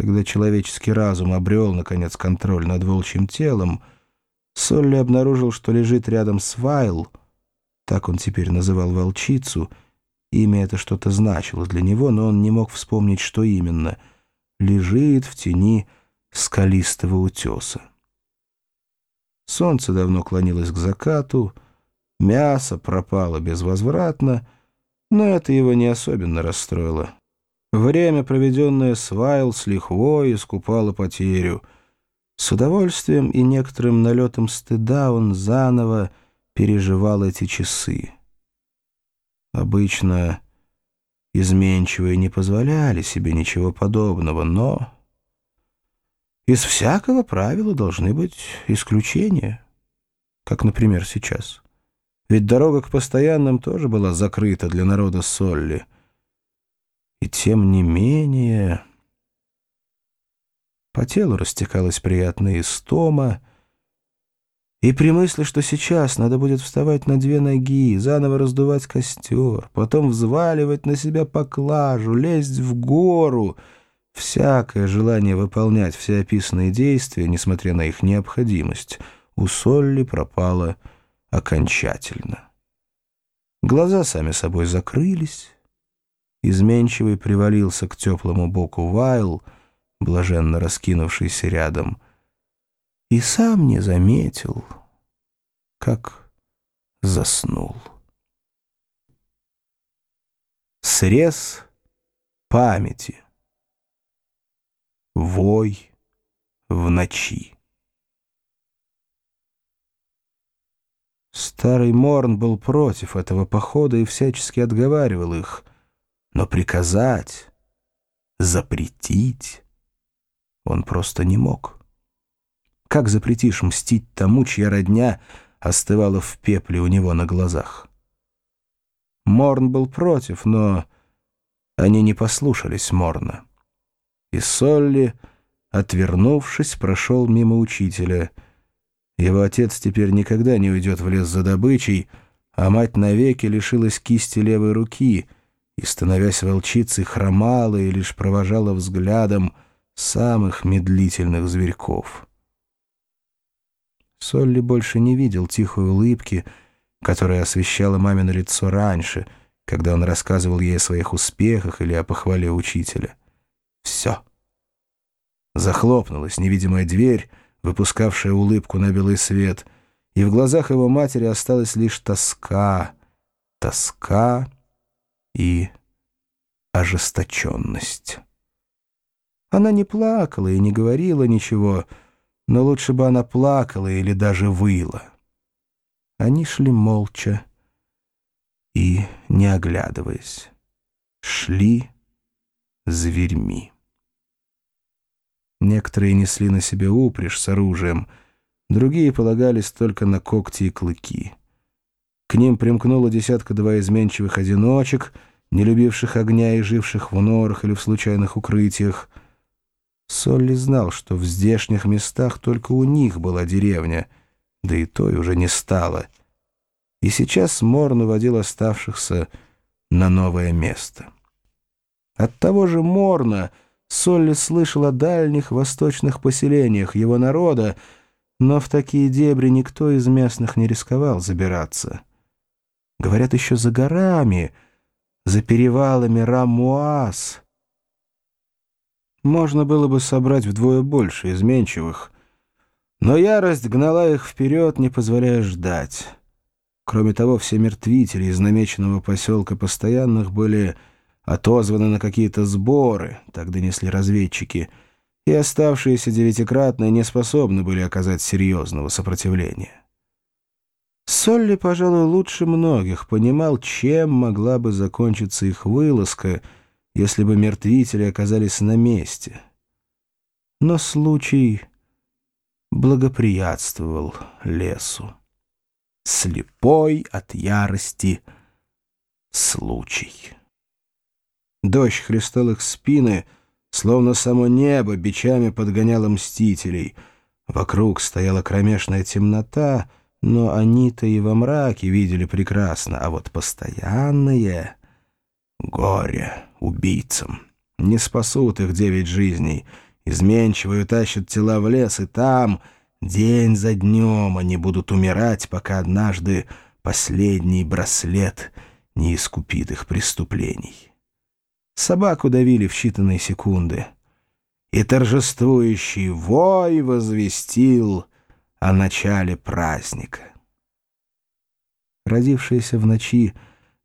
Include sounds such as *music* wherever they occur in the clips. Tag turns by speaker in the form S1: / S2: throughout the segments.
S1: Когда человеческий разум обрел, наконец, контроль над волчьим телом, Солли обнаружил, что лежит рядом с Вайл, так он теперь называл волчицу, имя это что-то значило для него, но он не мог вспомнить, что именно, лежит в тени скалистого утеса. Солнце давно клонилось к закату, мясо пропало безвозвратно, но это его не особенно расстроило. Время, проведенное с Вайл, с лихвой, искупало потерю. С удовольствием и некоторым налетом стыда он заново переживал эти часы. Обычно изменчивые не позволяли себе ничего подобного, но из всякого правила должны быть исключения, как, например, сейчас. Ведь дорога к постоянным тоже была закрыта для народа Солли. И тем не менее... По телу растекалась приятная истома, и при мысли, что сейчас надо будет вставать на две ноги, заново раздувать костер, потом взваливать на себя поклажу, лезть в гору, всякое желание выполнять все описанные действия, несмотря на их необходимость, у Солли пропало окончательно. Глаза сами собой закрылись, Изменчивый привалился к теплому боку Вайл, блаженно раскинувшийся рядом, и сам не заметил, как заснул. Срез памяти. Вой в ночи. Старый Морн был против этого похода и всячески отговаривал их — но приказать, запретить он просто не мог. Как запретишь мстить тому, чья родня остывала в пепле у него на глазах? Морн был против, но они не послушались Морна. И Солли, отвернувшись, прошел мимо учителя. Его отец теперь никогда не уйдет в лес за добычей, а мать навеки лишилась кисти левой руки — и, становясь волчицей, хромала и лишь провожала взглядом самых медлительных зверьков. Солли больше не видел тихой улыбки, которая освещала мамино лицо раньше, когда он рассказывал ей о своих успехах или о похвале учителя. Все. Захлопнулась невидимая дверь, выпускавшая улыбку на белый свет, и в глазах его матери осталась лишь тоска, тоска и ожесточенность. Она не плакала и не говорила ничего, но лучше бы она плакала или даже выла. Они шли молча и, не оглядываясь, шли зверьми. Некоторые несли на себе упряжь с оружием, другие полагались только на когти и клыки. К ним примкнула десятка-два изменчивых одиночек, не любивших огня и живших в норах или в случайных укрытиях. Солли знал, что в здешних местах только у них была деревня, да и той уже не стало. И сейчас Мор наводил оставшихся на новое место. От того же Морна Солли слышал о дальних восточных поселениях его народа, но в такие дебри никто из местных не рисковал забираться. Говорят, еще за горами, за перевалами Рамуаз. Можно было бы собрать вдвое больше изменчивых, но ярость гнала их вперед, не позволяя ждать. Кроме того, все мертвители из намеченного поселка постоянных были отозваны на какие-то сборы, так донесли разведчики, и оставшиеся девятикратные не способны были оказать серьезного сопротивления. Солли, пожалуй, лучше многих понимал, чем могла бы закончиться их вылазка, если бы мертвители оказались на месте. Но случай благоприятствовал лесу. Слепой от ярости случай. Дождь хлестал их спины, словно само небо бичами подгоняло мстителей. Вокруг стояла кромешная темнота — но они-то и во мраке видели прекрасно, а вот постоянные... Горе убийцам. Не спасут их девять жизней, изменчивую тащат тела в лес, и там день за днем они будут умирать, пока однажды последний браслет не искупит их преступлений. Собаку давили в считанные секунды, и торжествующий вой возвестил о начале праздника. Родившаяся в ночи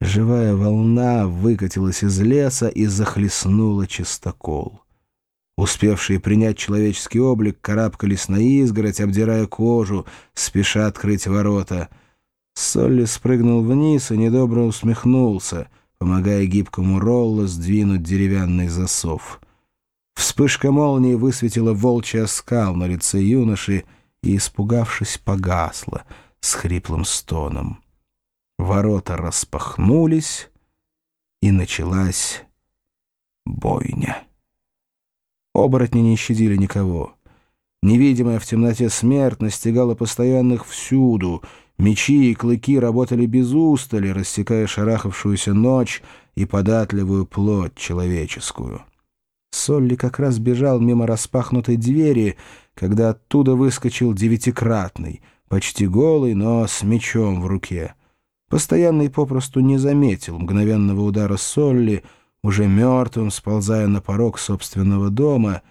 S1: живая волна выкатилась из леса и захлестнула чистокол. Успевшие принять человеческий облик карабкались на изгородь, обдирая кожу, спеша открыть ворота. Солли спрыгнул вниз и недобро усмехнулся, помогая гибкому Ролло сдвинуть деревянный засов. Вспышка молнии высветила волчий оскал на лице юноши и, испугавшись, погасла с хриплым стоном. Ворота распахнулись, и началась бойня. Оборотни не щадили никого. Невидимая в темноте смерть настигала постоянных всюду. Мечи и клыки работали без устали, рассекая шарахавшуюся ночь и податливую плоть человеческую. Солли как раз бежал мимо распахнутой двери, когда оттуда выскочил девятикратный, почти голый, но с мечом в руке. Постоянный попросту не заметил мгновенного удара Солли, уже мертвым сползая на порог собственного дома,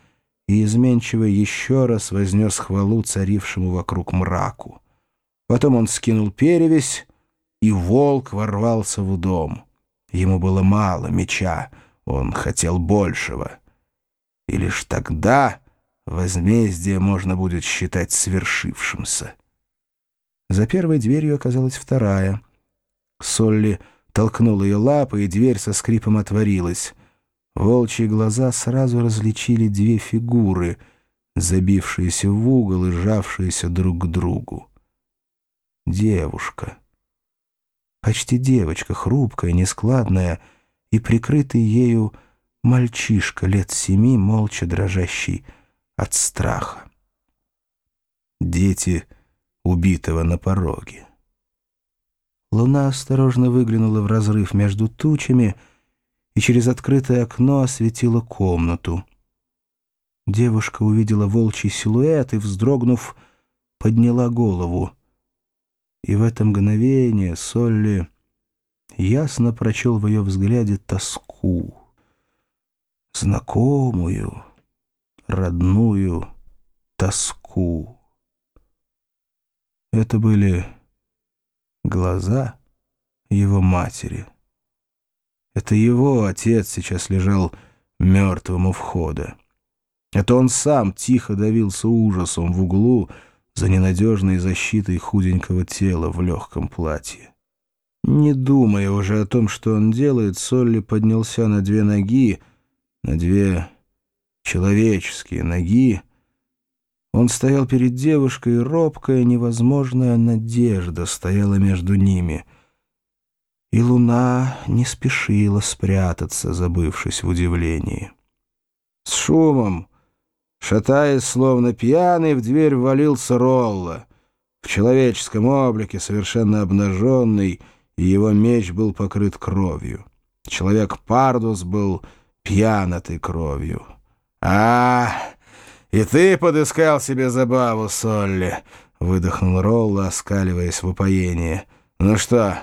S1: и изменчиво еще раз вознес хвалу царившему вокруг мраку. Потом он скинул перевесь, и волк ворвался в дом. Ему было мало меча, он хотел большего. И лишь тогда возмездие можно будет считать свершившимся. За первой дверью оказалась вторая — Солли толкнул ее лапы, и дверь со скрипом отворилась. Волчьи глаза сразу различили две фигуры, забившиеся в угол и сжавшиеся друг к другу. Девушка. Почти девочка, хрупкая, нескладная, и прикрытый ею мальчишка лет семи, молча дрожащий от страха. Дети убитого на пороге. Луна осторожно выглянула в разрыв между тучами и через открытое окно осветила комнату. Девушка увидела волчий силуэт и, вздрогнув, подняла голову. И в это мгновение Солли ясно прочел в ее взгляде тоску, знакомую, родную тоску. Это были глаза его матери. Это его отец сейчас лежал мертвым у входа. Это он сам тихо давился ужасом в углу за ненадежной защитой худенького тела в легком платье. Не думая уже о том, что он делает, Солли поднялся на две ноги, на две человеческие ноги, он стоял перед девушкой, и робкая, невозможная надежда стояла между ними. И луна не спешила спрятаться, забывшись в удивлении. С шумом, шатаясь, словно пьяный, в дверь ввалился Ролла. В человеческом облике, совершенно обнаженный, и его меч был покрыт кровью. Человек Пардус был пьян этой кровью. «А, «И ты подыскал себе забаву, Солли», — выдохнул Ролла, оскаливаясь в упоении. «Ну что,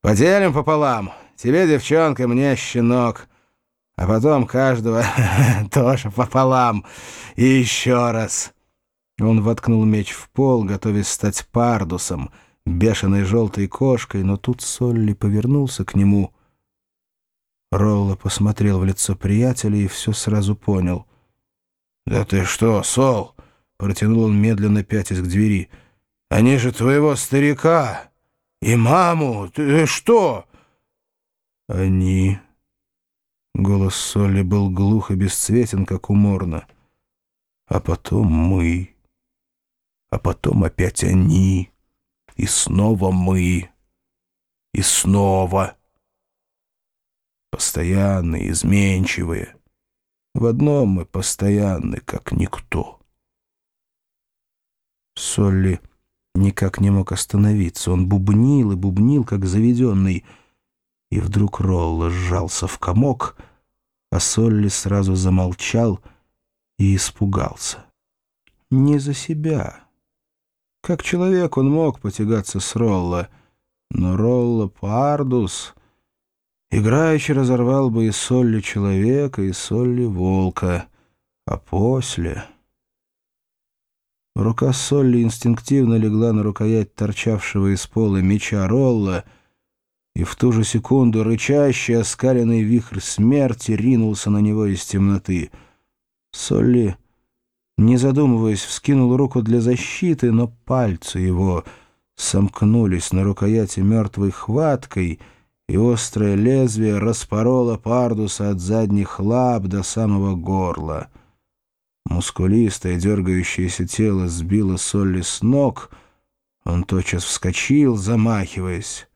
S1: поделим пополам? Тебе девчонка, мне щенок. А потом каждого *laughs* тоже пополам. И еще раз». Он воткнул меч в пол, готовясь стать пардусом, бешеной желтой кошкой, но тут Солли повернулся к нему. Ролла посмотрел в лицо приятеля и все сразу понял — «Да ты что, Сол?» — протянул он медленно, пятясь к двери. «Они же твоего старика! И маму! Ты что?» «Они...» Голос Соли был глух и бесцветен, как у Морна. «А потом мы... А потом опять они... И снова мы... И снова...» Постоянные, изменчивые... В одном мы постоянны, как никто. Солли никак не мог остановиться. Он бубнил и бубнил, как заведенный. И вдруг Ролла сжался в комок, а Солли сразу замолчал и испугался. Не за себя. Как человек он мог потягаться с Ролло, но Ролло Пардус играючи разорвал бы и Солли человека, и Солли волка, а после... Рука Солли инстинктивно легла на рукоять торчавшего из пола меча Ролла, и в ту же секунду рычащий оскаленный вихрь смерти ринулся на него из темноты. Солли, не задумываясь, вскинул руку для защиты, но пальцы его сомкнулись на рукояти мертвой хваткой, и острое лезвие распороло Пардуса от задних лап до самого горла — Мускулистое, дергающееся тело сбило Солли с ног. Он тотчас вскочил, замахиваясь.